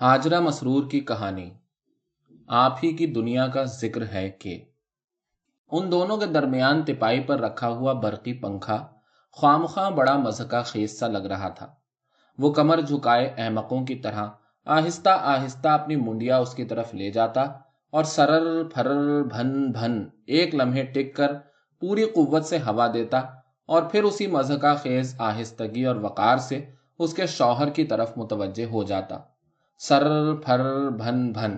ہاجرہ مسرور کی کہانی۔ آپ ہی کی دنیا کا ذکر ہے کہ ان دونوں کے درمیان تپائی پر رکھا ہوا برقی پنکھا خواہ بڑا مذہقہ خیز سا لگ رہا تھا۔ وہ کمر جھکائے احمقوں کی طرح آہستہ آہستہ اپنی منڈیا اس کی طرف لے جاتا اور سرر پھرر بھن بھن ایک لمحے ٹک کر پوری قوت سے ہوا دیتا اور پھر اسی مذہقہ خیز آہستگی اور وقار سے اس کے شوہر کی طرف متوجہ ہو جاتا۔ سر پھر بھن بھن۔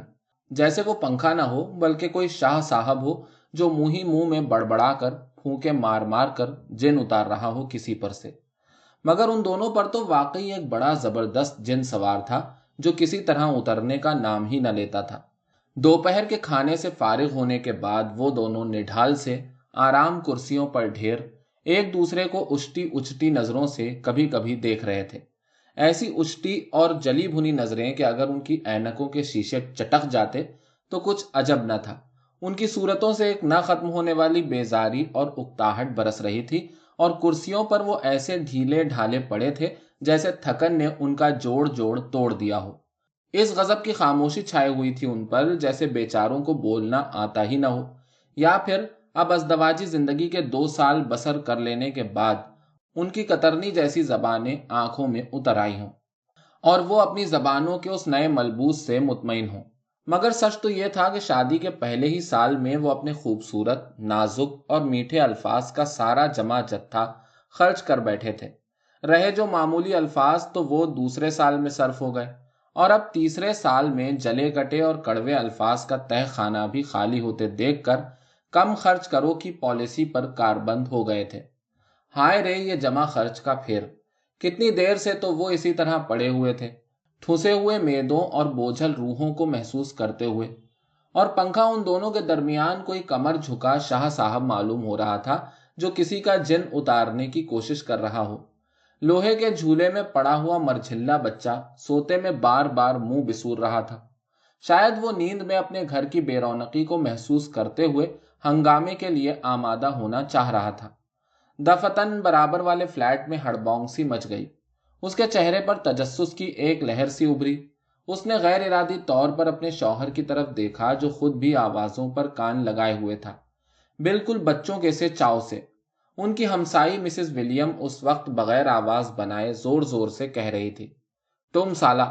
جیسے وہ پنکھا نہ ہو، بلکہ کوئی شاہ صاحب ہو، جو منہ ہی منہ میں بڑبڑا کر، پھونکے مار مار کر جن اتار رہا ہو کسی پر سے۔ مگر ان دونوں پر تو واقعی ایک بڑا زبردست جن سوار تھا، جو کسی طرح اترنے کا نام ہی نہ لیتا تھا۔ دوپہر کے کھانے سے فارغ ہونے کے بعد وہ دونوں نڈھال سے آرام کرسیوں پر ڈھیر، ایک دوسرے کو اچٹی اچٹی نظروں سے کبھی کبھی دیکھ رہے تھے۔ ایسی اچٹی اور جلی بھنی نظریں کہ اگر ان کی اینکوں کے شیشے چٹک جاتے تو کچھ عجب نہ تھا۔ ان کی صورتوں سے ایک نہ ختم ہونے والی بیزاری اور اکتاہٹ برس رہی تھی اور کرسیوں پر وہ ایسے ڈھیلے ڈھالے پڑے تھے جیسے تھکن نے ان کا جوڑ جوڑ توڑ دیا ہو۔ اس غضب کی خاموشی چھائے ہوئی تھی ان پر جیسے بیچاروں کو بولنا آتا ہی نہ ہو۔ یا پھر اب ازدواجی زندگی کے دو سال بسر کر لینے کے بعد ان کی کترنی جیسی زبانیں آنکھوں میں اتر آئی ہوں اور وہ اپنی زبانوں کے اس نئے ملبوس سے مطمئن ہوں۔ مگر سچ تو یہ تھا کہ شادی کے پہلے ہی سال میں وہ اپنے خوبصورت، نازک اور میٹھے الفاظ کا سارا جمع جتھا خرچ کر بیٹھے تھے۔ رہے جو معمولی الفاظ تو وہ دوسرے سال میں صرف ہو گئے۔ اور اب تیسرے سال میں جلے کٹے اور کڑوے الفاظ کا تہ خانہ بھی خالی ہوتے دیکھ کر کم خرچ کرو کی پالیسی پر کار بند ہو گئے تھے۔ ہائے رے، یہ جمع خرچ کا پھر کتنی دیر سے تو وہ اسی طرح پڑے ہوئے تھے۔ ٹھوسے ہوئے میدوں اور بوجھل روحوں کو محسوس کرتے ہوئے۔ اور پنکھا ان دونوں کے درمیان کوئی کمر جھکا شاہ صاحب معلوم ہو رہا تھا، جو کسی کا جن اتارنے کی کوشش کر رہا ہو۔ لوہے کے جھولے میں پڑا ہوا مرجھلا بچہ سوتے میں بار بار منہ بسور رہا تھا۔ شاید وہ نیند میں اپنے گھر کی بے رونقی کو محسوس کرتے ہوئے ہنگامے کے لیے آمادہ ہونا چاہ رہا تھا۔ دفتن برابر والے فلیٹ میں ہڑبونگ سی مچ گئی۔ اس کے چہرے پر تجسس کی ایک لہر سی ابری اس نے غیر ارادی طور پر اپنے شوہر کی طرف دیکھا جو خود بھی آوازوں پر کان لگائے ہوئے تھا۔ بالکل بچوں کے سے چاؤ سے۔ ان کی ہمسائی مسز ولیم اس وقت بغیر آواز بنائے زور زور سے کہہ رہی تھی۔ تم سالہ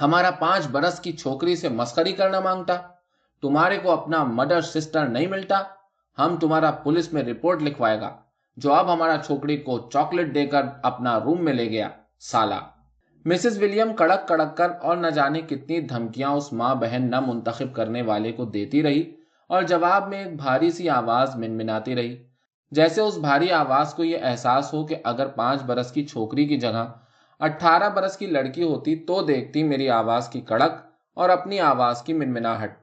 ہمارا پانچ برس کی چھوکری سے مسکری کرنا مانگتا۔ تمہارے کو اپنا مدر سسٹر نہیں ملتا۔ ہم تمہارا پولیس میں رپورٹ لکھوائے گا۔ جو اب ہمارا چھوکری کو چاکلیٹ دے کر اپنا روم میں لے گیا، سالا۔ مسز ولیم کڑک کڑک کر اور نہ جانے کتنی دھمکیاں اس ماں بہن نہ منتخب کرنے والے کو دیتی رہی اور جواب میں ایک بھاری سی آواز منمناتی رہی۔ جیسے اس بھاری آواز کو یہ احساس ہو کہ اگر پانچ برس کی چھوکری کی جگہ اٹھارہ برس کی لڑکی ہوتی تو دیکھتی میری آواز کی کڑک اور اپنی آواز کی منمناہٹ۔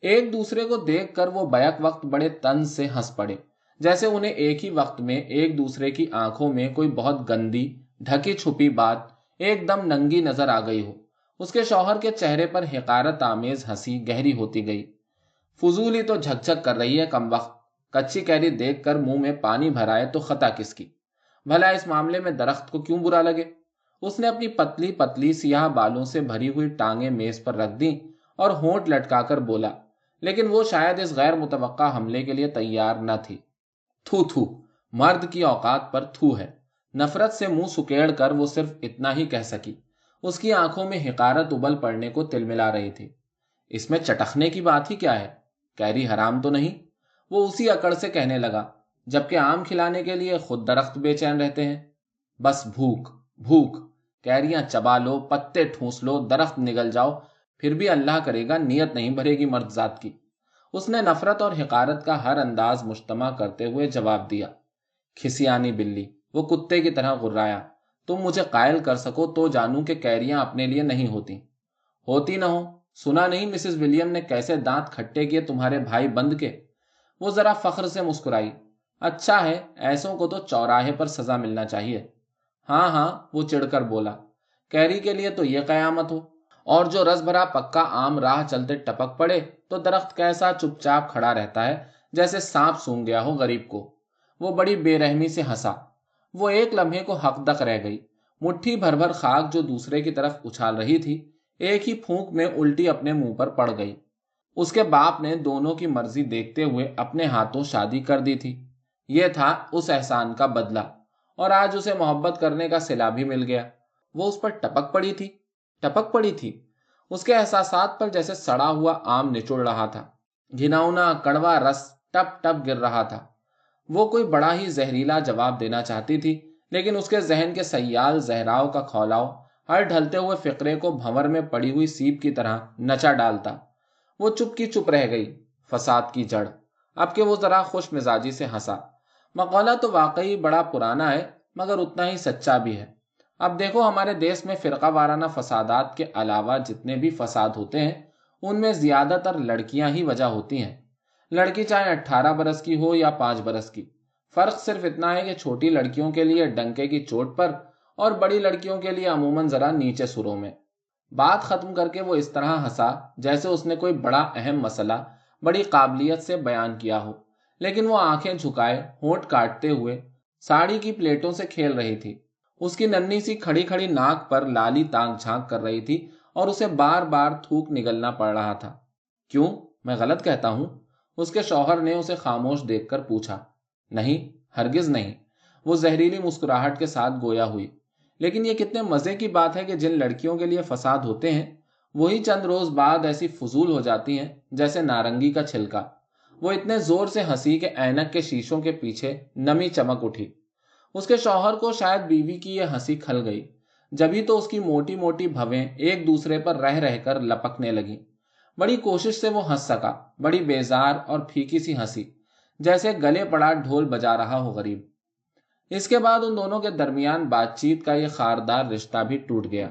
ایک دوسرے کو دیکھ کر وہ بیک وقت بڑے تن سے ہنس پڑے۔ جیسے انہیں ایک ہی وقت میں ایک دوسرے کی آنکھوں میں کوئی بہت گندی، ڈھکی چھپی بات ایک دم ننگی نظر آ گئی ہو۔ اس کے شوہر کے چہرے پر حکارت آمیز ہنسی گہری ہوتی گئی۔ فضول ہی تو جھک جھک کر رہی ہے کم وقت۔ کچی کیری دیکھ کر منہ میں پانی بھرائے تو خطا کس کی؟ بھلا اس معاملے میں درخت کو کیوں برا لگے؟ اس نے اپنی پتلی پتلی سیاہ بالوں سے بھری ہوئی ٹانگیں میز پر رکھ دی اور ہونٹ لٹکا کر بولا، لیکن وہ شاید اس غیر متوقع حملے کے لیے تیار نہ تھی۔ تھو تھو، مرد کی اوقات پر تھو ہے۔ نفرت سے منہ سکیڑ کر وہ صرف اتنا ہی کہہ سکی۔ اس کی آنکھوں میں حکارت ابل پڑنے کو تل ملا رہی تھی۔ اس میں چٹکنے کی بات ہی کیا ہے؟ کیری حرام تو نہیں؟ وہ اسی اکڑ سے کہنے لگا، جبکہ آم کھلانے کے لیے خود درخت بے چین رہتے ہیں۔ بس بھوک بھوک۔ کیریاں چبا لو، پتے ٹھونس لو، درخت نگل جاؤ، پھر بھی اللہ کرے گا، نیت نہیں بھرے گی مرد ذات کی۔ اس نے نفرت اور حکارت کا ہر انداز مجتمع کرتے ہوئے جواب دیا، کھسیانی بلی، وہ کتے کی طرح غرایا تم مجھے قائل کر سکو تو جانوں کہ کیریاں اپنے لیے نہیں ہوتی۔ ہوتی نہ ہو، سنا نہیں مسز ولیم نے کیسے دانت کھٹے کیے تمہارے بھائی بند کے۔ وہ ذرا فخر سے مسکرائی اچھا ہے، ایسوں کو تو چوراہے پر سزا ملنا چاہیے۔ ہاں ہاں وہ چڑھ کر بولا، کیری کے لیے تو یہ قیامت ہو۔ اور جو رس بھرا پکا آم راہ چلتے ٹپک پڑے تو درخت کیسا چپ چاپ کھڑا رہتا ہے جیسے سانپ سونگ گیا ہو غریب کو۔ وہ بڑی بے رحمی سے ہنسا۔ وہ ایک لمحے کو حق دق رہ گئی۔ مٹھی بھر بھر خاک جو دوسرے کی طرف اچھال رہی تھی، ایک ہی پھونک میں الٹی اپنے منہ پر پڑ گئی۔ اس کے باپ نے دونوں کی مرضی دیکھتے ہوئے اپنے ہاتھوں شادی کر دی تھی۔ یہ تھا اس احسان کا بدلہ۔ اور آج اسے محبت کرنے کا سلا بھی مل گیا۔ وہ اس پر ٹپک پڑی تھی۔ ٹپک پڑی تھی۔ اس کے احساسات پر جیسے سڑا ہوا آم نچوڑ رہا تھا۔ گھناؤنا کڑوا رس ٹپ ٹپ گر رہا تھا۔ وہ کوئی بڑا ہی زہریلا جواب دینا چاہتی تھی، لیکن اس کے ذہن کے سیال زہراؤ کا کھولاؤ ہر ڈھلتے ہوئے فقرے کو بھنور میں پڑی ہوئی سیپ کی طرح نچا ڈالتا۔ وہ چپ کی چپ رہ گئی، فساد کی جڑ۔ اب کہ وہ ذرا خوش مزاجی سے ہنسا۔ مقولہ تو واقعی بڑا پرانا ہے، مگر اتنا ہی سچا بھی ہے۔ اب دیکھو ہمارے دیش میں فرقہ وارانہ فسادات کے علاوہ جتنے بھی فساد ہوتے ہیں، ان میں زیادہ تر لڑکیاں ہی وجہ ہوتی ہیں۔ لڑکی چاہے اٹھارہ برس کی ہو یا پانچ برس کی۔ فرق صرف اتنا ہے کہ چھوٹی لڑکیوں کے لیے ڈنکے کی چوٹ پر اور بڑی لڑکیوں کے لیے عموماً ذرا نیچے سروں میں۔ بات ختم کر کے وہ اس طرح ہنسا جیسے اس نے کوئی بڑا اہم مسئلہ، بڑی قابلیت سے بیان کیا ہو۔ لیکن وہ آنکھیں جھکائے، ہونٹ کاٹتے ہوئے ساڑی کی پلیٹوں سے کھیل رہی تھی۔ اس کی ننی سی کھڑی کھڑی ناک پر لالی تانگ جھانک کر رہی تھی اور اسے بار بار تھوک نگلنا پڑ رہا تھا۔ کیوں؟ میں غلط کہتا ہوں۔ اس کے شوہر نے اسے خاموش دیکھ کر پوچھا۔ نہیں، ہرگز نہیں۔ وہ زہریلی مسکراہٹ کے ساتھ گویا ہوئی۔ لیکن یہ کتنے مزے کی بات ہے کہ جن لڑکیوں کے لیے فساد ہوتے ہیں، وہی چند روز بعد ایسی فضول ہو جاتی ہیں جیسے نارنگی کا چھلکا۔ وہ اتنے زور سے ہنسی کہ اینک کے شیشوں کے پیچھے نمی چمک اٹھی۔ اس کے شوہر کو شاید بیوی کی یہ ہنسی کھل گئی۔ جبھی تو اس کی موٹی موٹی بھویں ایک دوسرے پر رہ رہ کر لپکنے لگی بڑی کوشش سے وہ ہنس سکا۔ بڑی بیزار اور پھیکی سی ہنسی، جیسے گلے پڑا ڈھول بجا رہا ہو غریب۔ اس کے بعد ان دونوں کے درمیان بات چیت کا یہ خاردار رشتہ بھی ٹوٹ گیا۔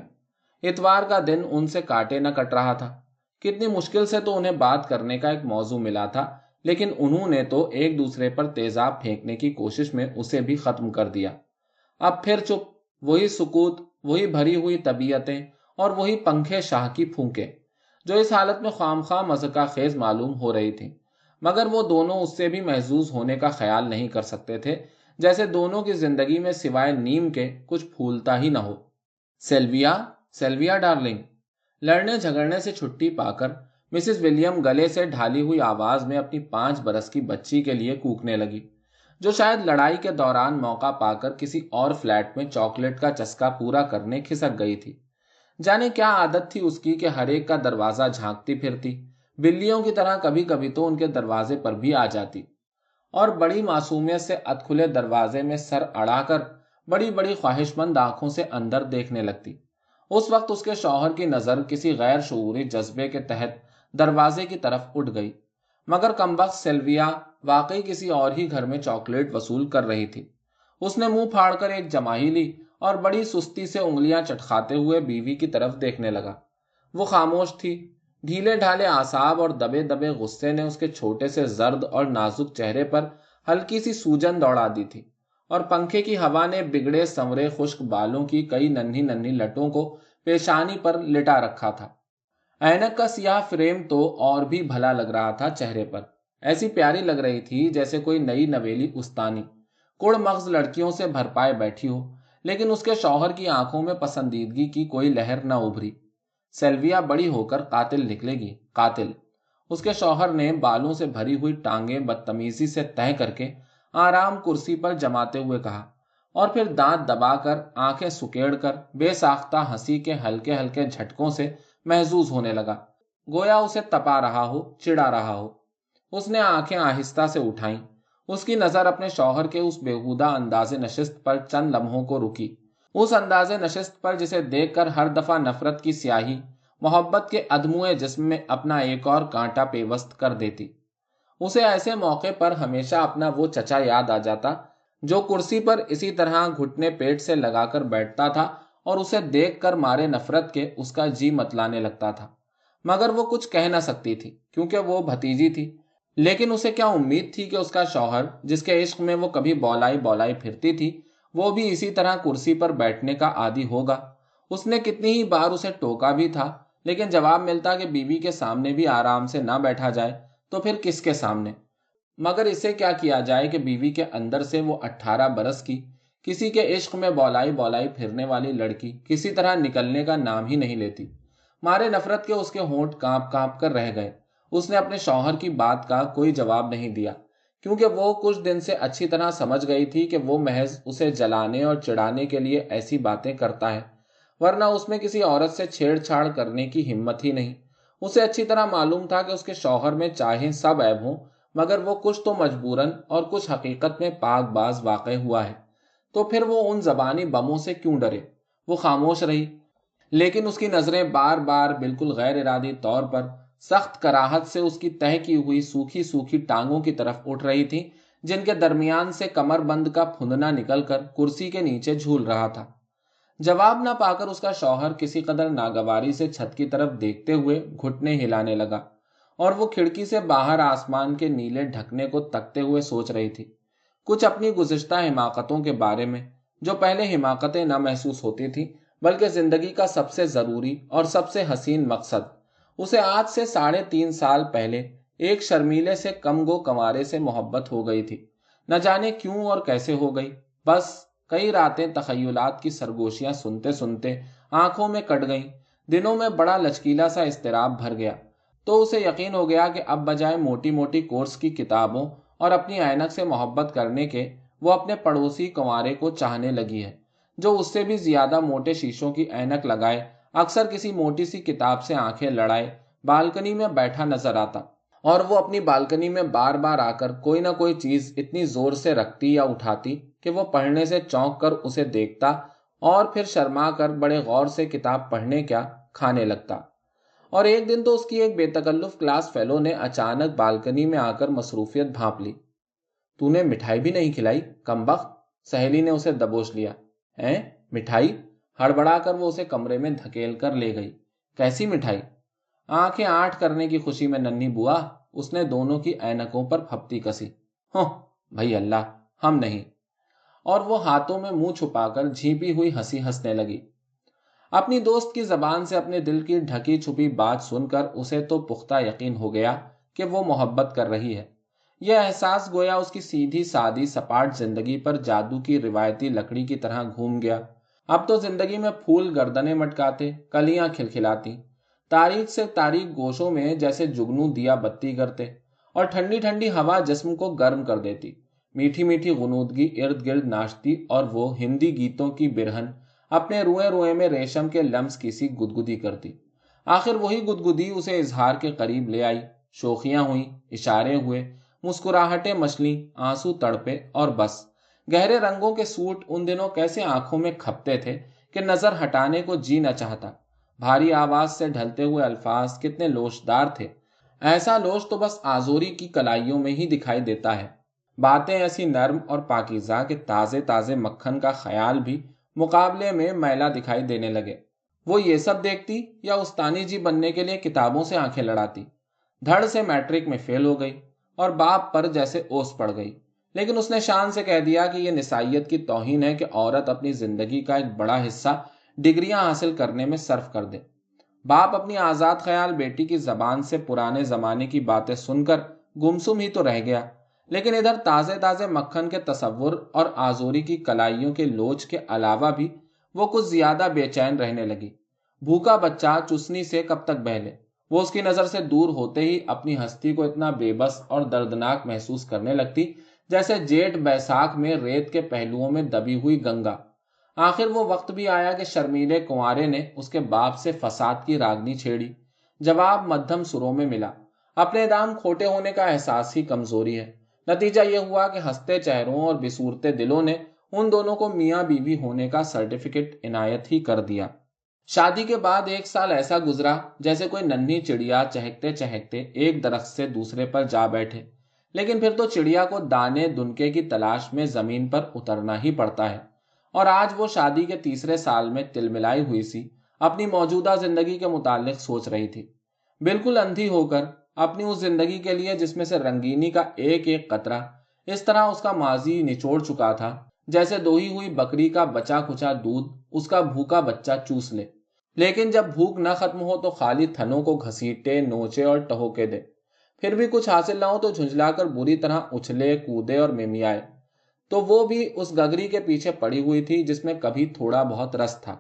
اتوار کا دن ان سے کاٹے نہ کٹ رہا تھا۔ کتنی مشکل سے تو انہیں بات کرنے کا ایک موضوع ملا تھا۔ لیکن انہوں نے تو ایک دوسرے پر تیزاب پھینکنے کی کوشش میں اسے بھی ختم کر دیا۔ اب پھر چپ، وہی سکوت، وہی بھری ہوئی طبیعتیں اور وہی پنکھے شاہ کی پھونکے جو اس حالت میں خام خواہ مزکا خیز معلوم ہو رہی تھی مگر وہ دونوں اس سے بھی محظوظ ہونے کا خیال نہیں کر سکتے تھے، جیسے دونوں کی زندگی میں سوائے نیم کے کچھ پھولتا ہی نہ ہو۔ سیلویا سیلویا ڈارلنگ، لڑنے جھگڑنے سے چھٹی پا کر مسز ولیم گلے سے ڈھالی ہوئی آواز میں اپنی پانچ برس کی بچی کے لیے کوکنے لگی، جو شاید لڑائی کے دوران موقع پا کر کسی اور فلیٹ میں چاکلیٹ کا چسکا پورا کرنے کھسک گئی تھی۔ جانے کیا عادت تھی اس کی کہ ہر ایک کا دروازہ جھانکتی پھرتی، بلیوں کی طرح کبھی کبھی تو ان کے دروازے پر بھی آ جاتی۔ اور بڑی معصومیت سے اتکھلے دروازے میں سر اڑا کر بڑی بڑی خواہش مند آنکھوں سے اندر دیکھنے لگتی۔ اس وقت اس کے شوہر کی نظر کسی غیر شعوری جذبے کے تحت دروازے کی طرف اٹھ گئی۔ مگر کم وقت سیلویا واقعی کسی اور ہی گھر میں چاکلیٹ وصول کر رہی تھی۔ اس نے منہ پھاڑ کر ایک جمائی لی اور بڑی سستی سے انگلیاں چٹکھاتے ہوئے بیوی کی طرف دیکھنے لگا۔ وہ خاموش تھی۔ ڈھیلے ڈھالے آساب اور دبے دبے غصے نے اس کے چھوٹے سے زرد اور نازک چہرے پر ہلکی سی سوجن دوڑا دی تھی اور پنکھے کی ہوا نے بگڑے سمرے خشک بالوں کی کئی ننھی ننھی لٹوں کو پیشانی پر لٹا رکھا تھا۔ اینک کا سیاہ فریم تو اور بھی بھلا لگ رہا تھا چہرے پر۔ ایسی پیاری لگ رہی تھی جیسے کوئی نئی نویلی استانی۔ کڑ مغز لڑکیوں سے بھر پائے بیٹھی ہو، لیکن اس کے شوہر کی آنکھوں میں پسندیدگی کی کوئی لہر نہ ابھری۔ سیلویا بڑی ہو کر قاتل نکلے گی، قاتل۔ اس کے شوہر نے بالوں سے بھری ہوئی ٹانگیں بدتمیزی سے طے کر کے آرام کرسی پر جماتے ہوئے کہا، اور پھر دانت دبا کر آنکھیں سکیڑ کر بے ساختہ ہنسی کے ہلکے ہلکے جھٹکوں سے محظوظ ہونے لگا۔ گویا اسے تپا رہا ہو، چڑا رہا ہو۔ اس نے آنکھیں آہستہ سے اٹھائیں۔ اس کی نظر اپنے شوہر کے اس بےحودہ انداز نشست پر چند لمحوں کو رکی۔ اس انداز نشست پر جسے دیکھ کر ہر دفعہ نفرت کی سیاہی، محبت کے ادموئے جسم میں اپنا ایک اور کانٹا پیوست کر دیتی۔ اسے ایسے موقع پر ہمیشہ اپنا وہ چچا یاد آ جاتا، جو کرسی پر اسی طرح گھٹنے پیٹ سے لگا کر بیٹھتا تھا۔ اور اسے دیکھ کر مارے نفرت کے اس کا جی متلانے لگتا تھا۔ مگر وہ کچھ کہہ نہ سکتی تھی، کیونکہ وہ بھتیجی تھی۔ لیکن اسے کیا امید تھی کہ اس کا شوہر، جس کے عشق میں وہ کبھی بولائی بولائی پھرتی تھی، وہ بھی اسی طرح کرسی پر بیٹھنے کا عادی ہوگا۔ اس نے کتنی ہی بار اسے ٹوکا بھی تھا، لیکن جواب ملتا کہ بیوی بی کے سامنے بھی آرام سے نہ بیٹھا جائے تو پھر کس کے سامنے؟ مگر اسے کیا کیا جائے کہ بیوی بی کے اندر سے وہ اٹھارہ برس کی کسی کے عشق میں بولائی بولائی پھرنے والی لڑکی کسی طرح نکلنے کا نام ہی نہیں لیتی۔ مارے نفرت کے اس کے ہونٹ کانپ کانپ کر رہ گئے۔ اس نے اپنے شوہر کی بات کا کوئی جواب نہیں دیا، کیونکہ وہ کچھ دن سے اچھی طرح سمجھ گئی تھی کہ وہ محض اسے جلانے اور چڑھانے کے لیے ایسی باتیں کرتا ہے، ورنہ اس میں کسی عورت سے چھیڑ چھاڑ کرنے کی ہمت ہی نہیں۔ اسے اچھی طرح معلوم تھا کہ اس کے شوہر میں چاہے سب عیب ہوں، مگر وہ کچھ تو مجبوراً اور کچھ حقیقت میں پاک باز واقع ہوا ہے۔ تو پھر وہ ان زبانی بموں سے کیوں ڈرے؟ وہ خاموش رہی۔ لیکن اس کی نظریں بار بار بالکل غیر ارادی طور پر سخت کراہت سے اس کی تہ کی ہوئی سوکھی سوکھی ٹانگوں کی طرف اٹھ رہی تھی جن کے درمیان سے کمر بند کا پھندنا نکل کر کرسی کے نیچے جھول رہا تھا۔ جواب نہ پا کر اس کا شوہر کسی قدر ناگواری سے چھت کی طرف دیکھتے ہوئے گھٹنے ہلانے لگا اور وہ کھڑکی سے باہر آسمان کے نیلے ڈھکنے کو تکتے ہوئے سوچ رہی تھی۔ کچھ اپنی گزشتہ حماقتوں کے بارے میں، جو پہلے حماقتیں نہ محسوس ہوتی تھی بلکہ زندگی کا سب سے ضروری اور سب سے حسین مقصد۔ اسے آج سے ساڑھے تین سال پہلے ایک شرمیلے سے کم گو کمارے سے محبت ہو گئی تھی۔ نہ جانے کیوں اور کیسے ہو گئی۔ بس کئی راتیں تخیلات کی سرگوشیاں سنتے سنتے آنکھوں میں کٹ گئیں۔ دنوں میں بڑا لچکیلا سا استراب بھر گیا۔ تو اسے یقین ہو گیا کہ اب بجائے موٹی موٹی کورس کی کتابوں اور اپنی اینک سے محبت کرنے کے وہ اپنے پڑوسی کنوارے کو چاہنے لگی ہے، جو اس سے بھی زیادہ موٹے شیشوں کی اینک لگائے، اکثر کسی موٹی سی کتاب سے آنکھیں لڑائے، بالکنی میں بیٹھا نظر آتا۔ اور وہ اپنی بالکنی میں بار بار آ کر کوئی نہ کوئی چیز اتنی زور سے رکھتی یا اٹھاتی کہ وہ پڑھنے سے چونک کر اسے دیکھتا اور پھر شرما کر بڑے غور سے کتاب پڑھنے کیا کھانے لگتا۔ اور ایک دن تو اس کی ایک بے تکلف کلاس فیلو نے اچانک بالکنی میں آ کر مصروفیت بھانپ لی۔ تو نے مٹھائی بھی نہیں کھلائی، کم بخت سہیلی نے اسے دبوچ لیا۔ ہے مٹھائی؟ ہڑبڑا کر وہ اسے کمرے میں دھکیل کر لے گئی۔ کیسی مٹھائی؟ آنکھیں آٹھ کرنے کی خوشی میں ننی بوا، اس نے دونوں کی اینکوں پر پھپتی کسی۔ ہوں، بھائی اللہ، ہم نہیں۔ اور وہ ہاتھوں میں منہ چھپا کر جھیپی ہوئی ہنسی ہنسنے لگی۔ اپنی دوست کی زبان سے اپنے دل کی ڈھکی چھپی بات سن کر اسے تو پختہ یقین ہو گیا کہ وہ محبت کر رہی ہے۔ یہ احساس گویا اس کی سیدھی سادی سپاٹ زندگی پر جادو کی روایتی لکڑی کی طرح گھوم گیا۔ اب تو زندگی میں پھول گردنے مٹکاتے، کلیاں کھلکھلاتی۔ تاریخ سے تاریخ گوشوں میں جیسے جگنو دیا بتی کرتے اور ٹھنڈی ٹھنڈی ہوا جسم کو گرم کر دیتی۔ میٹھی میٹھی غنودگی ارد گرد ناشتی اور وہ ہندی گیتوں کی برہن اپنے روئے روئے میں ریشم کے لمس کی سی گدگدی کرتی۔ آخر وہی گدگدی اسے اظہار کے قریب لے آئی۔ شوخیاں ہوئی اشارے ہوئے، مسکراہٹیں مچھلی، آنسو تڑپے اور بس۔ گہرے رنگوں کے سوٹ ان دنوں کیسے آنکھوں میں کھپتے تھے کہ نظر ہٹانے کو جی نہ چاہتا۔ بھاری آواز سے ڈھلتے ہوئے الفاظ کتنے لوشدار تھے۔ ایسا لوش تو بس آزوری کی کلائیوں میں ہی دکھائی دیتا ہے۔ باتیں ایسی نرم اور پاکیزہ کے تازے تازے مکھن کا خیال بھی مقابلے میں میلا دکھائی دینے لگے۔ وہ یہ سب دیکھتی یا استانی جی بننے کے لیے کتابوں سے آنکھیں لڑاتی۔ دھڑ سے میٹرک میں فیل ہو گئی اور باپ پر جیسے اوس پڑ گئی۔ لیکن اس نے شان سے کہہ دیا کہ یہ نسائیت کی توہین ہے کہ عورت اپنی زندگی کا ایک بڑا حصہ ڈگریاں حاصل کرنے میں صرف کر دے۔ باپ اپنی آزاد خیال بیٹی کی زبان سے پرانے زمانے کی باتیں سن کر گمسم ہی تو رہ گیا۔ لیکن ادھر تازے تازے مکھن کے تصور اور آزوری کی کلائیوں کے لوچ کے علاوہ بھی وہ کچھ زیادہ بے چین رہنے لگی۔ بھوکا بچہ چسنی سے کب تک بہلے؟ وہ اس کی نظر سے دور ہوتے ہی اپنی ہستی کو اتنا بے بس اور دردناک محسوس کرنے لگتی جیسے جیٹ بیساکھ میں ریت کے پہلوؤں میں دبی ہوئی گنگا۔ آخر وہ وقت بھی آیا کہ شرمیلے کنوارے نے اس کے باپ سے فساد کی راگنی چھیڑی۔ جواب مدھم سروں میں ملا۔ اپنے دام کھوٹے ہونے کا احساس ہی کمزوری ہے۔ نتیجہ یہ ہوا کہ ہنستے چہروں اور بسورتے دلوں نے ان دونوں کو میاں بیوی ہونے کا سرٹیفکیٹ عنایت ہی کر دیا۔ شادی کے بعد ایک سال ایسا گزرا جیسے کوئی ننھی چڑیا چہکتے چہکتے ایک درخت سے دوسرے پر جا بیٹھے۔ لیکن پھر تو چڑیا کو دانے دنکے کی تلاش میں زمین پر اترنا ہی پڑتا ہے۔ اور آج وہ شادی کے تیسرے سال میں تل ملائی ہوئی سی، اپنی موجودہ زندگی کے متعلق سوچ رہی تھی۔ بالکل اندھی ہو کر اپنی اس زندگی کے لیے جس میں سے رنگینی کا ایک ایک قطرہ، اس طرح اس کا ماضی نچوڑ چکا تھا۔ جیسے دوہی ہوئی بکری کا بچا کچا دودھ، اس کا بھوکا بچہ چوس لے۔ لیکن جب بھوک نہ ختم ہو تو خالی تھنوں کو گھسیٹے، نوچے اور ٹہوکے دے۔ پھر بھی کچھ حاصل نہ ہو تو جھنجلا کر بری طرح اچھلے، کودے اور میمیائے تو وہ بھی اس گگری کے پیچھے پڑی ہوئی تھی جس میں کبھی تھوڑا بہت رس تھا۔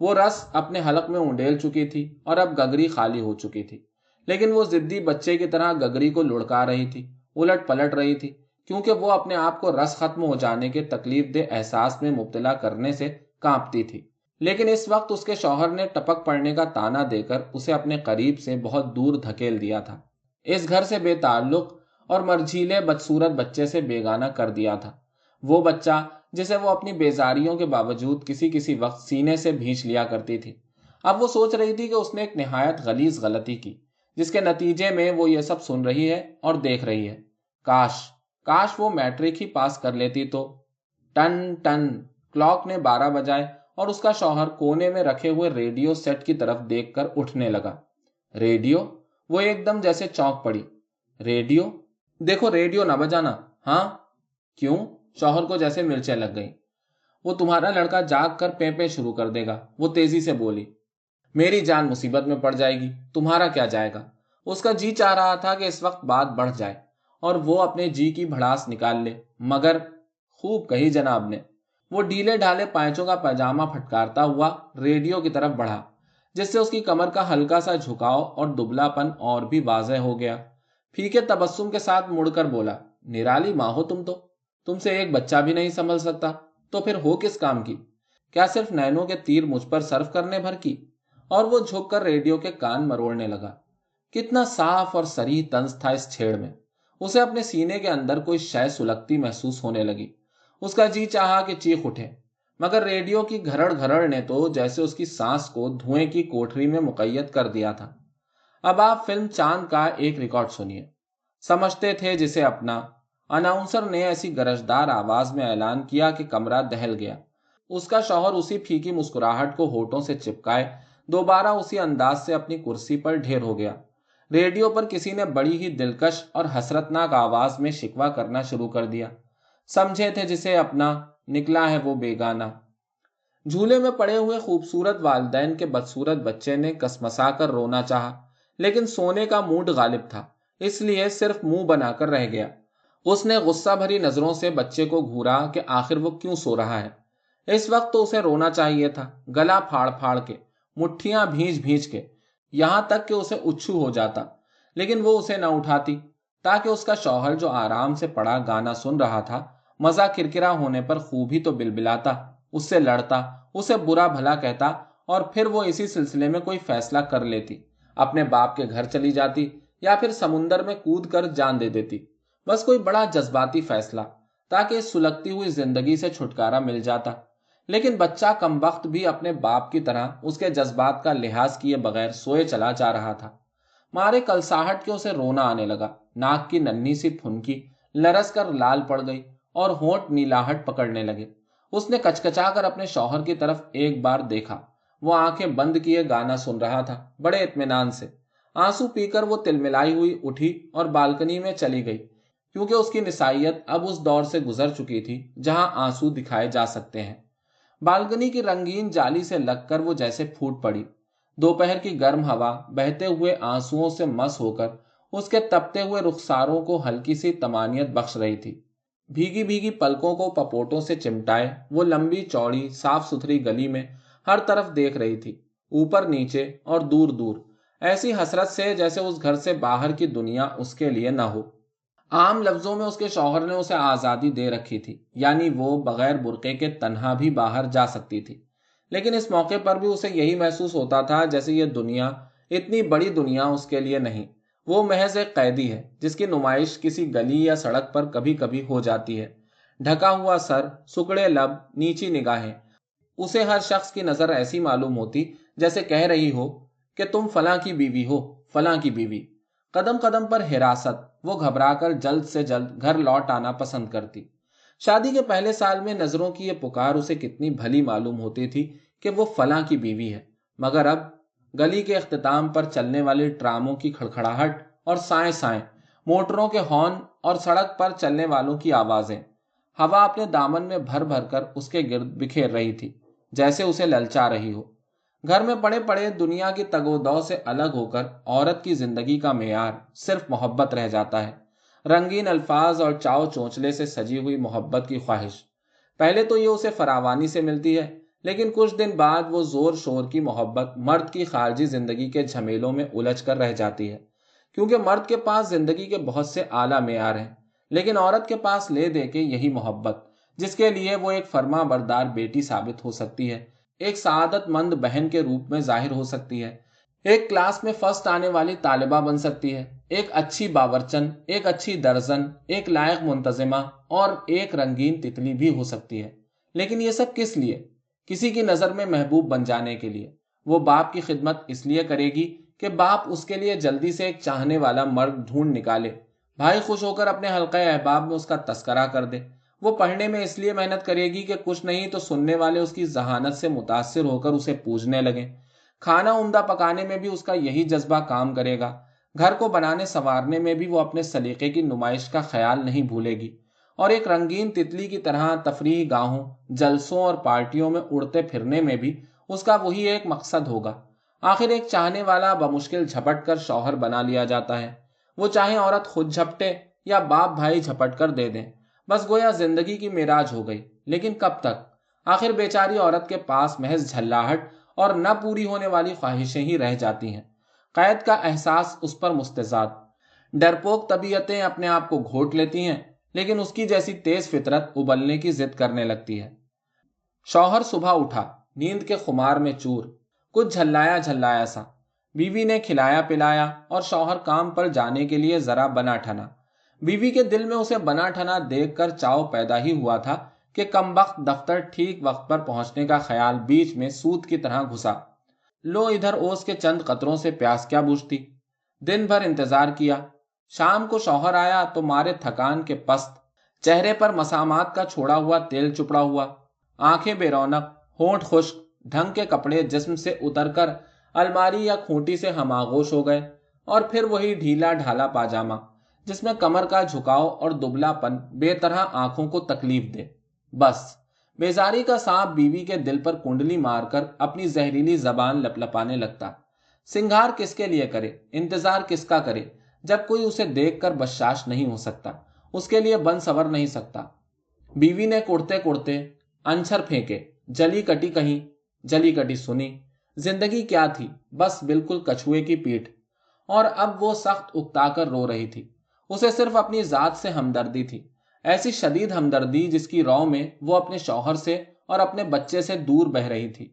وہ رس اپنے حلق میں اونڈیل چکی تھی اور اب گگری خالی ہو چکی تھی۔ لیکن وہ ضدی بچے کی طرح گگری کو لڑکا رہی تھی، الٹ پلٹ رہی تھی، کیونکہ وہ اپنے آپ کو رس ختم ہو جانے کے تکلیف دہ احساس میں مبتلا کرنے سے کانپتی تھی۔ لیکن اس وقت اس کے شوہر نے ٹپک پڑنے کا تانا دے کر اسے اپنے قریب سے بہت دور دھکیل دیا تھا۔ اس گھر سے بے تعلق اور مرجھیلے بدسورت بچے سے بیگانہ کر دیا تھا۔ وہ بچہ جسے وہ اپنی بیزاریوں کے باوجود کسی کسی وقت سینے سے بھینچ لیا کرتی تھی۔ اب وہ سوچ رہی تھی کہ اس نے ایک نہایت غلیظ غلطی کی۔ جس کے نتیجے میں وہ یہ سب سن رہی ہے اور دیکھ رہی ہے۔ کاش کاش وہ میٹرک ہی پاس کر لیتی تو۔ ٹن ٹن، کلاک نے بارہ بجائے اور اس کا شوہر کونے میں رکھے ہوئے ریڈیو سیٹ کی طرف دیکھ کر اٹھنے لگا۔ ریڈیو؟ وہ ایک دم جیسے چونک پڑی۔ ریڈیو؟ دیکھو ریڈیو نہ بجانا۔ ہاں؟ کیوں؟ شوہر کو جیسے مرچیں لگ گئی وہ تمہارا لڑکا جاگ کر پے پے شروع کر دے گا۔ وہ تیزی سے بولی۔ میری جان مصیبت میں پڑ جائے گی، تمہارا کیا جائے گا؟ اس کا جی چاہ رہا تھا کہ اس وقت بات بڑھ جائے اور وہ اپنے جی کی بھڑاس نکال لے، مگر خوب کہی جناب نے، وہ ڈھیلے ڈھالے پائچوں کا پاجامہ پھٹکارتا ہوا ریڈیو کی طرف بڑھا، جس سے اس کی کمر کا ہلکا سا جھکاؤ اور دبلا پن اور بھی واضح ہو گیا۔ پھیکے تبسم کے ساتھ مڑ کر بولا، نرالی ماں ہو تم تو، تم سے ایک بچہ بھی نہیں سنبھل سکتا، تو پھر ہو کس کام کی؟ کیا صرف نینوں کے تیر مجھ پر صرف کرنے بھر کی؟ اور وہ جھک کر ریڈیو کے کان مروڑنے لگا۔ کتنا صاف اور سری تنز تھا اس چھیڑ میں۔ اسے اپنے سینے کے اندر کوئی شے سلگتی محسوس ہونے لگی۔ اس کا جی چاہا کہ چیخ اٹھے۔ مگر ریڈیو کی گھرڑ گھرڑ نے تو جیسے اس کی سانس کو دھوئیں کی کوٹری میں مقید کر دیا تھا۔ اب آپ فلم چاند کا ایک ریکارڈ سنیے۔ سمجھتے تھے جسے اپنا۔ اناؤنسر نے ایسی گرجدار آواز میں اعلان کیا کہ کمرہ دہل گیا۔ اس کا شوہر اسی پھیکی مسکراہٹ کو ہوٹوں سے چپکائے دوبارہ اسی انداز سے اپنی کرسی پر ڈھیر ہو گیا۔ ریڈیو پر کسی نے بڑی ہی دلکش اور حسرتناک آواز میں شکوا کرنا شروع کر دیا۔ سمجھے تھے جسے اپنا نکلا ہے وہ بیگانا جھولے میں پڑے ہوئے خوبصورت والدین کے بدسورت بچے نے کسمسا کر رونا چاہا، لیکن سونے کا موڈ غالب تھا، اس لیے صرف منہ بنا کر رہ گیا۔ اس نے غصہ بھری نظروں سے بچے کو گھورا کہ آخر وہ کیوں سو رہا ہے۔ اس وقت تو اسے رونا چاہیے تھا، گلا پھاڑ پھاڑ کے۔ مٹھیاں بھیج بھیج کے یہاں تک کہ اسے اچھو ہو جاتا، لیکن وہ اسے نہ اٹھاتی، تاکہ اس کا شوہر جو آرام سے پڑا گانا سن رہا تھا، مزہ کرکرا ہونے پر خوب ہی تو بل بلاتا اس سے لڑتا، اسے برا بھلا کہتا، اور پھر وہ اسی سلسلے میں کوئی فیصلہ کر لیتی، اپنے باپ کے گھر چلی جاتی، یا پھر سمندر میں کود کر جان دے دیتی۔ بس کوئی بڑا جذباتی فیصلہ، تاکہ اس سلگتی ہوئی زندگی سے چھٹکارا مل جاتا۔ لیکن بچہ کم وقت بھی اپنے باپ کی طرح اس کے جذبات کا لحاظ کیے بغیر سوئے چلا جا رہا تھا۔ مارے کلساہٹ کے اسے رونا آنے لگا۔ ناک کی ننی سی پھنکی لرس کر لال پڑ گئی اور ہونٹ نیلاہٹ پکڑنے لگے۔ اس نے کچکچا کر اپنے شوہر کی طرف ایک بار دیکھا۔ وہ آنکھیں بند کیے گانا سن رہا تھا، بڑے اطمینان سے۔ آنسو پی کر وہ تل ملائی ہوئی اٹھی اور بالکنی میں چلی گئی، کیونکہ اس کی نسائیت اب اس دور سے گزر چکی تھی جہاں آنسو دکھائے جا سکتے ہیں۔ بالکنی کی رنگین جالی سے لگ کر وہ جیسے پھوٹ پڑی۔ دوپہر کی گرم ہوا، بہتے ہوئے آنسو سے مس ہو کر اس کے تپتے ہوئے رخساروں کو ہلکی سی تمانیت بخش رہی تھی۔ بھیگی بھیگی پلکوں کو پپوٹوں سے چمٹائے، وہ لمبی چوڑی، صاف ستھری گلی میں ہر طرف دیکھ رہی تھی، اوپر نیچے اور دور دور۔ ایسی حسرت سے جیسے اس گھر سے باہر کی دنیا اس کے لیے نہ ہو۔ عام لفظوں میں اس کے شوہر نے اسے آزادی دے رکھی تھی یعنی وہ بغیر برقعے کے تنہا بھی باہر جا سکتی تھی۔ لیکن اس موقع پر بھی اسے یہی محسوس ہوتا تھا جیسے یہ دنیا، اتنی بڑی دنیا اس کے لیے نہیں۔ وہ محض ایک قیدی ہے، جس کی نمائش کسی گلی یا سڑک پر کبھی کبھی ہو جاتی ہے۔ ڈھکا ہوا سر، سکڑے لب، نیچی نگاہیں، اسے ہر شخص کی نظر ایسی معلوم ہوتی جیسے کہہ رہی ہو کہ تم فلاں کی بیوی ہو، فلاں کی بیوی۔ قدم قدم پر حراست۔ وہ گھبرا کر جلد سے جلد گھر لوٹ آنا پسند کرتی۔ شادی کے پہلے سال میں نظروں کی یہ پکار اسے کتنی بھلی معلوم ہوتی تھی کہ وہ فلاں کی بیوی ہے۔ مگر اب گلی کے اختتام پر چلنے والی ٹراموں کی کھڑکھڑاہٹ اور سائیں سائیں، موٹروں کے ہارن اور سڑک پر چلنے والوں کی آوازیں۔ ہوا اپنے دامن میں بھر بھر کر اس کے گرد بکھیر رہی تھی، جیسے اسے للچا رہی ہو۔ گھر میں پڑے پڑے دنیا کی تگو دو سے الگ ہو کر عورت کی زندگی کا معیار صرف محبت رہ جاتا ہے۔ رنگین الفاظ اور چاؤ چونچلے سے سجی ہوئی محبت کی خواہش۔ پہلے تو یہ اسے فراوانی سے ملتی ہے، لیکن کچھ دن بعد وہ زور شور کی محبت مرد کی خارجی زندگی کے جھمیلوں میں الجھ کر رہ جاتی ہے۔ کیونکہ مرد کے پاس زندگی کے بہت سے اعلیٰ معیار ہیں، لیکن عورت کے پاس لے دے کے یہی محبت، جس کے لیے وہ ایک فرما بردار بیٹی ثابت ہو سکتی ہے۔ ایک سعادت مند بہن کے روپ میں ظاہر ہو سکتی ہے۔ ایک کلاس میں فرسٹ آنے والی طالبہ بن سکتی ہے۔ ایک اچھی باورچن، ایک اچھی درزن، ایک لائق منتظمہ اور ایک رنگین تتلی بھی ہو سکتی ہے۔ لیکن یہ سب کس لیے؟ کسی کی نظر میں محبوب بن جانے کے لیے۔ وہ باپ کی خدمت اس لیے کرے گی کہ باپ اس کے لیے جلدی سے ایک چاہنے والا مرد ڈھونڈ نکالے۔ بھائی خوش ہو کر اپنے حلقہ احباب میں اس کا تذکرہ کر دے۔ وہ پڑھنے میں اس لیے محنت کرے گی کہ کچھ نہیں تو سننے والے اس کی ذہانت سے متاثر ہو کر اسے پوجنے لگے کھانا عمدہ پکانے میں بھی اس کا یہی جذبہ کام کرے گا۔ گھر کو بنانے سنوارنے میں بھی وہ اپنے سلیقے کی نمائش کا خیال نہیں بھولے گی۔ اور ایک رنگین تتلی کی طرح تفریح گاہوں، جلسوں اور پارٹیوں میں اڑتے پھرنے میں بھی اس کا وہی ایک مقصد ہوگا۔ آخر ایک چاہنے والا بمشکل جھپٹ کر شوہر بنا لیا جاتا ہے۔ وہ چاہے عورت خود جھپٹے یا باپ بھائی جھپٹ کر دے دیں۔ بس گویا زندگی کی میراج ہو گئی، لیکن کب تک؟ آخر بیچاری عورت کے پاس محض جھلاہٹ اور نہ پوری ہونے والی خواہشیں ہی رہ جاتی ہیں۔ قید کا احساس اس پر مستضاد۔ ڈرپوک طبیعتیں اپنے آپ کو گھوٹ لیتی ہیں، لیکن اس کی جیسی تیز فطرت ابلنے کی ضد کرنے لگتی ہے۔ شوہر صبح اٹھا، نیند کے خمار میں چور۔ کچھ جھلایا جھلایا سا۔ بیوی نے کھلایا پلایا اور شوہر کام پر جانے کے لیے ذرا بنا ٹھنا۔ بیوی کے دل میں اسے بنا ٹھنا دیکھ کر چاؤ پیدا ہی ہوا تھا کہ کم وقت دفتر ٹھیک وقت پر پہنچنے کا خیال بیچ میں سوت کی طرح گھسا۔ لو ادھر اوس کے چند قطروں سے پیاس کیا بوجھتی۔ دن بھر انتظار کیا۔ شام کو شوہر آیا تو مارے تھکان کے پست۔ چہرے پر مسامات کا چھوڑا ہوا تیل چپڑا ہوا۔ آنکھیں بے رونق۔ ہونٹ خشک۔ ڈھنگ کے کپڑے جسم سے اتر کر الماری یا کھوٹی سے ہم آغوش ہو گئے اور پھر وہی ڈھیلا ڈھالا پاجامہ۔ جس میں کمر کا جھکاؤ اور دبلا پن بے طرح آنکھوں کو تکلیف دے۔ بس، بیزاری کا سانپ بیوی کے دل پر کنڈلی مار کر اپنی زہریلی زبان لپ لپانے لگتا۔ سنگھار کس کے لیے کرے؟ انتظار کس کا کرے؟ جب کوئی اسے دیکھ کر بشاش نہیں ہو سکتا، اس کے لیے بن سور نہیں سکتا۔ بیوی نے کڑتے کڑتے انچر پھینکے۔ جلی کٹی کہیں، جلی کٹی سنی۔ زندگی کیا تھی؟ بس بالکل کچھوے کی پیٹ اور اب وہ سخت اکتا کر رو رہی تھی۔ اسے صرف اپنی ذات سے ہمدردی تھی۔ ایسی شدید ہمدردی جس کی رو میں وہ اپنے شوہر سے اور اپنے بچے سے دور بہ رہی تھی۔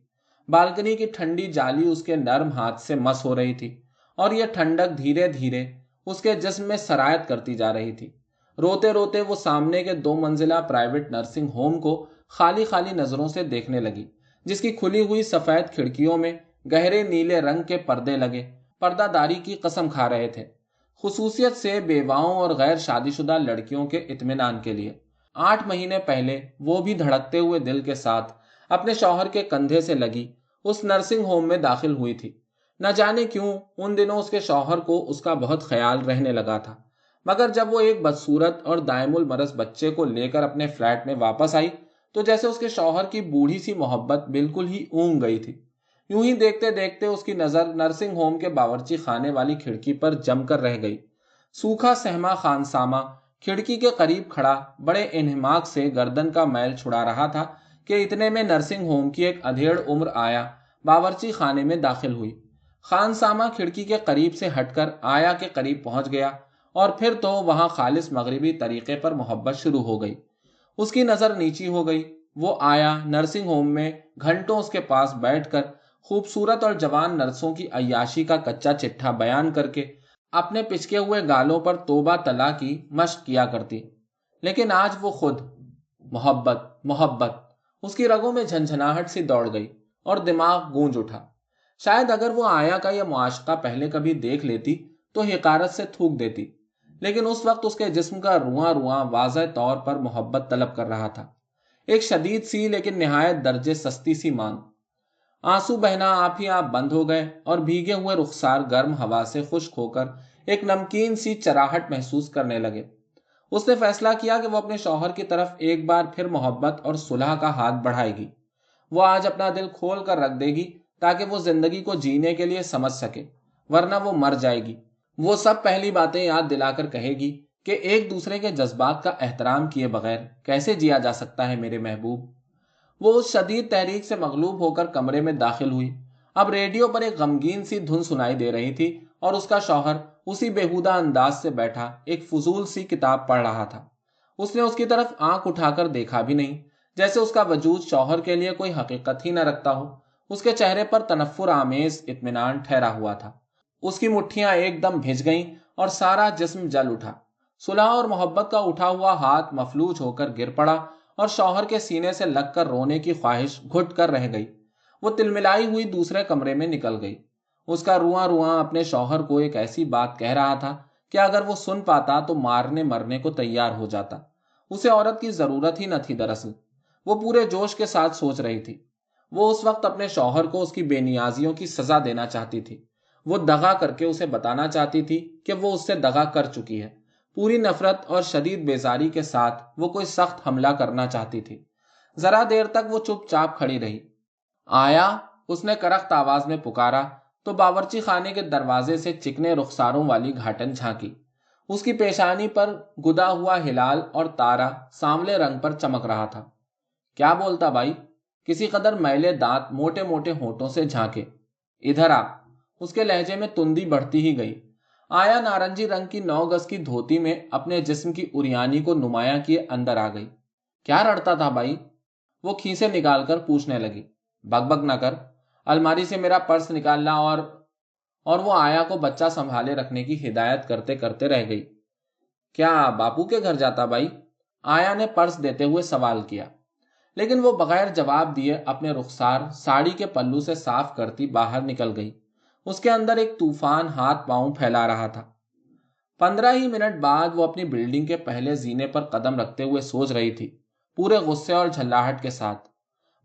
بالکنی کی ٹھنڈی جالی اس کے نرم ہاتھ سے مس ہو رہی تھی اور یہ ٹھنڈک دھیرے دھیرے اس کے جسم میں سرایت کرتی جا رہی تھی۔ روتے روتے وہ سامنے کے دو منزلہ پرائیویٹ نرسنگ ہوم کو خالی خالی نظروں سے دیکھنے لگی، جس کی کھلی ہوئی سفید کھڑکیوں میں گہرے نیلے رنگ کے پردے لگے، پردہ داری کی قسم کھا رہے تھے۔ خصوصیت سے بیواؤں اور غیر شادی شدہ لڑکیوں کے اطمینان کے لیے۔ آٹھ مہینے پہلے وہ بھی دھڑکتے ہوئے دل کے ساتھ اپنے شوہر کے کندھے سے لگی، اس نرسنگ ہوم میں داخل ہوئی تھی۔ نہ جانے کیوں، ان دنوں اس کے شوہر کو اس کا بہت خیال رہنے لگا تھا۔ مگر جب وہ ایک بدسورت اور دائم المرض بچے کو لے کر اپنے فلیٹ میں واپس آئی، تو جیسے اس کے شوہر کی بوڑھی سی محبت بالکل ہی اونگ گئی تھی۔ یوں ہی دیکھتے دیکھتے اس کی نظر نرسنگ ہوم کے باورچی خانے والی کھڑکی پر جم کر رہ گئی۔ سوکھا سہما خان ساما کھڑکی کے قریب کھڑا بڑے انہماک سے گردن کا میل چھڑا رہا تھا کہ اتنے میں نرسنگ ہوم کی ایک ادھیڑ عمر آیا باورچی خانے میں داخل ہوئی۔ خان ساما کھڑکی کے قریب سے ہٹ کر آیا کے قریب پہنچ گیا اور پھر تو وہاں خالص مغربی طریقے پر محبت شروع ہو گئی۔ اس کی نظر نیچی ہو گئی۔ وہ آیا نرسنگ ہوم میں گھنٹوں اس کے پاس بیٹھ کر خوبصورت اور جوان نرسوں کی عیاشی کا کچا چٹھا بیان کر کے اپنے پچکے ہوئے گالوں پر توبہ تلا کی مشق کیا کرتی۔ لیکن آج وہ خود محبت محبت، اس کی رگوں میں جھنجھناہٹ سی دوڑ گئی اور دماغ گونج اٹھا۔ شاید اگر وہ آیا کا یہ معاشقہ پہلے کبھی دیکھ لیتی تو حکارت سے تھوک دیتی، لیکن اس وقت اس کے جسم کا رواں رواں واضح طور پر محبت طلب کر رہا تھا۔ ایک شدید سی لیکن نہایت درجے سستی سی مانگ۔ آنسو بہنا آپ ہی آپ بند ہو گئے اور بھیگے ہوئے رخسار گرم ہوا سے خشک ہو کر ایک نمکین سی چراہٹ محسوس کرنے لگے۔ اس نے فیصلہ کیا کہ وہ اپنے شوہر کی طرف ایک بار پھر محبت اور صلح کا ہاتھ بڑھائے گی۔ وہ آج اپنا دل کھول کر رکھ دے گی تاکہ وہ زندگی کو جینے کے لیے سمجھ سکے، ورنہ وہ مر جائے گی۔ وہ سب پہلی باتیں یاد دلا کر کہے گی کہ ایک دوسرے کے جذبات کا احترام کیے بغیر کیسے جیا جا سکتا ہے میرے محبوب؟ وہ اس شدید تحریک سے مغلوب ہو کر کمرے میں داخل ہوئی۔ اب ریڈیو پر ایک غمگین سی دھن سنائی دے رہی تھی اور اس کا شوہر اسی بےحدہ انداز سے بیٹھا ایک فضول سی کتاب پڑھ رہا تھا۔ اس نے اس کی طرف آنکھ اٹھا کر دیکھا بھی نہیں، جیسے اس کا وجود شوہر کے لیے کوئی حقیقت ہی نہ رکھتا ہو۔ اس کے چہرے پر تنفر آمیز اطمینان ٹھہرا ہوا تھا۔ اس کی مٹھیاں ایک دم بھیج گئیں اور سارا جسم جل اٹھا۔ صلاح اور محبت کا اٹھا ہوا ہاتھ مفلوج ہو کر گر پڑا اور شوہر کے سینے سے لگ کر رونے کی خواہش گھٹ کر رہ گئی۔ وہ تل ملائی ہوئی دوسرے کمرے میں نکل گئی۔ اس کا رواں رواں اپنے شوہر کو ایک ایسی بات کہہ رہا تھا کہ اگر وہ سن پاتا تو مارنے مرنے کو تیار ہو جاتا۔ اسے عورت کی ضرورت ہی نہ تھی دراصل۔ وہ پورے جوش کے ساتھ سوچ رہی تھی۔ وہ اس وقت اپنے شوہر کو اس کی بے نیازیوں کی سزا دینا چاہتی تھی۔ وہ دگا کر کے اسے بتانا چاہتی تھی کہ وہ اس سے دگا کر چکی ہے۔ پوری نفرت اور شدید بیزاری کے ساتھ وہ کوئی سخت حملہ کرنا چاہتی تھی۔ ذرا دیر تک وہ چپ چاپ کھڑی رہی۔ آیا؟ اس نے کرخت آواز میں پکارا تو باورچی خانے کے دروازے سے چکنے رخساروں والی گھاٹن جھانکی۔ اس کی پیشانی پر گدا ہوا ہلال اور تارا ساملے رنگ پر چمک رہا تھا۔ کیا بولتا بھائی؟ کسی قدر میلے دانت موٹے موٹے ہونٹوں سے جھانکے۔ ادھر آ۔ اس کے لہجے میں تندی بڑھتی ہی گئی۔ آیا نارنجی رنگ کی نو گز کی دھوتی میں اپنے جسم کی اریانی کو نمایاں کیے اندر آ گئی؟ کیا رڑتا تھا بھائی؟ وہ کھینسے نکال کر پوچھنے لگی۔ بگ بگ نہ کر۔ الماری سے میرا پرس نکالنا اور اور وہ آیا کو بچہ سنبھالے رکھنے کی ہدایت کرتے کرتے رہ گئی۔ کیا باپو کے گھر جاتا بھائی؟ آیا نے پرس دیتے ہوئے سوال کیا۔ لیکن وہ بغیر جواب دیے اپنے رخسار ساڑی کے پلو سے صاف کرتی باہر نکل گئی۔ اس کے اندر ایک طوفان ہاتھ پاؤں پھیلا رہا تھا۔ پندرہ ہی منٹ بعد وہ اپنی بلڈنگ کے پہلے زینے پر قدم رکھتے ہوئے سوچ رہی تھی، پورے غصے اور جھلاہٹ کے ساتھ۔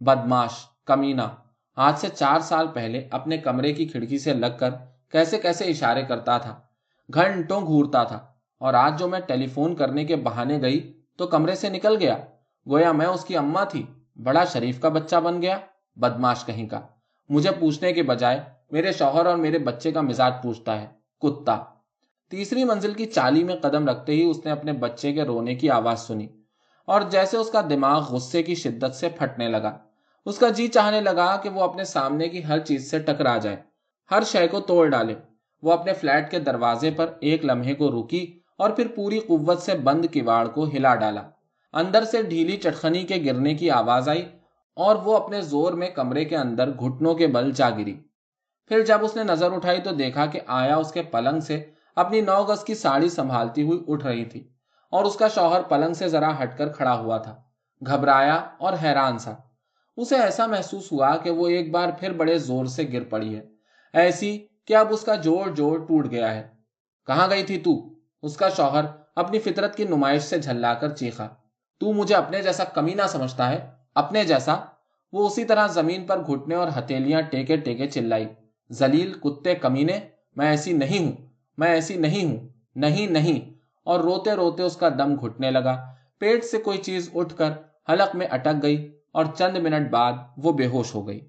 بدماش کمینا آج سے چار سال پہلے اپنے کمرے کی کھڑکی سے لگ کر کیسے کیسے اشارے کرتا تھا، گھنٹوں گھورتا تھا۔ اور آج جو میں ٹیلی فون کرنے کے بہانے گئی تو کمرے سے نکل گیا۔ گویا میں اس کی اما تھی، بڑا شریف کا بچہ بن گیا، بدماش کہیں کا۔ مجھے پوچھنے کے بجائے میرے شوہر اور میرے بچے کا مزاج پوچھتا ہے، کتا۔ تیسری منزل کی چالی میں قدم رکھتے ہی اس نے اپنے بچے کے رونے کی آواز سنی اور جیسے اس کا دماغ غصے کی شدت سے پھٹنے لگا، اس کا جی چاہنے لگا کہ وہ اپنے سامنے کی ہر چیز سے ٹکرا جائے۔ ہر شے کو توڑ ڈالے۔ وہ اپنے فلیٹ کے دروازے پر ایک لمحے کو روکی اور پھر پوری قوت سے بند کواڑ کو ہلا ڈالا۔ اندر سے ڈھیلی چٹخنی کے گرنے کی آواز آئی اور وہ اپنے زور میں کمرے کے اندر گھٹنوں کے بل جا گری۔ پھر جب اس نے نظر اٹھائی تو دیکھا کہ آیا اس کے پلنگ سے اپنی نو گز کی ساڑی سنبھالتی ہوئی اٹھ رہی تھی اور اس کا شوہر پلنگ سے ذرا ہٹ کر کھڑا ہوا تھا۔ گھبرایا اور حیران سا۔ اسے ایسا محسوس ہوا کہ وہ ایک بار پھر بڑے زور سے گر پڑی ہے۔ ایسی کہ اب اس کا جوڑ جوڑ ٹوٹ گیا ہے۔ کہاں گئی تھی تو؟ اس کا شوہر اپنی فطرت کی نمائش سے جھلا کر چیخا۔ تو مجھے اپنے جیسا کمی نہ سمجھتا ہے، اپنے جیسا۔ وہ اسی طرح زمین پر گھٹنے اور ہتھیلیاں ٹیکے ٹیکے چلائی۔ زلیل کتے کمینے، میں ایسی نہیں ہوں، میں ایسی نہیں ہوں، نہیں نہیں۔ اور روتے روتے اس کا دم گھٹنے لگا۔ پیٹ سے کوئی چیز اٹھ کر حلق میں اٹک گئی اور چند منٹ بعد وہ بے ہوش ہو گئی۔